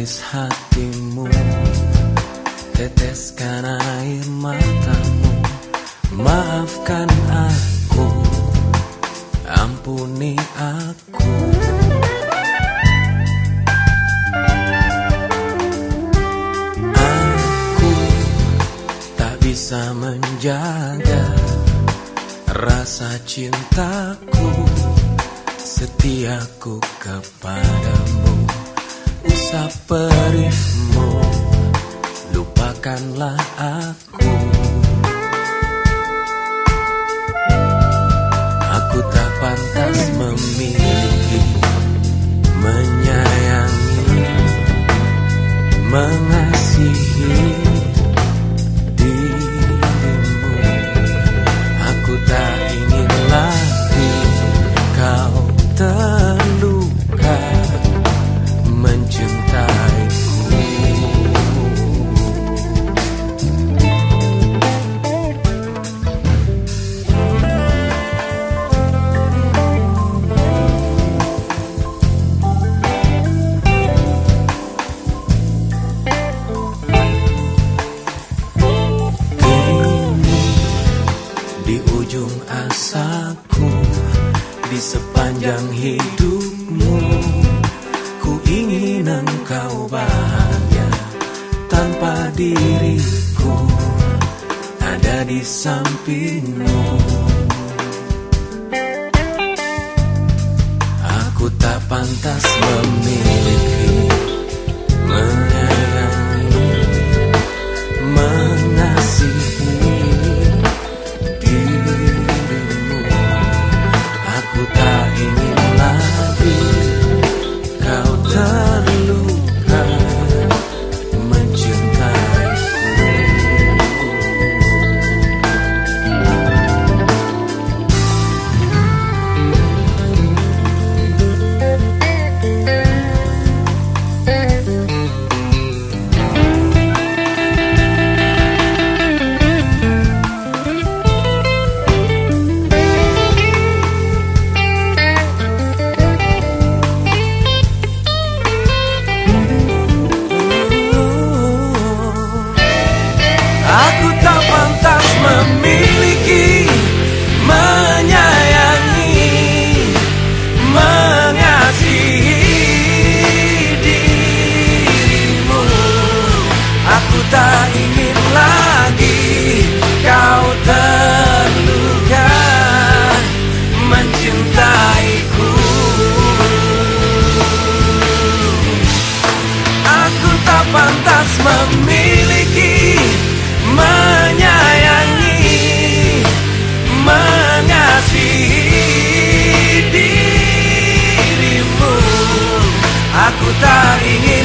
Tulis hatimu Teteskan air matamu Maafkan aku Ampuni aku. Aku tak bisa menjaga Rasa cintaku Setiaku kepadamu usap perihmu. Lupakanlah aku. Aku tak pantas memiliki menyayangi mengasihi ujung sepanjang hidupmu. Ku ingin engkau bahagia tanpa diriku. Ada di sampingmu. Aku tak pantas memiliki Aku tak ingin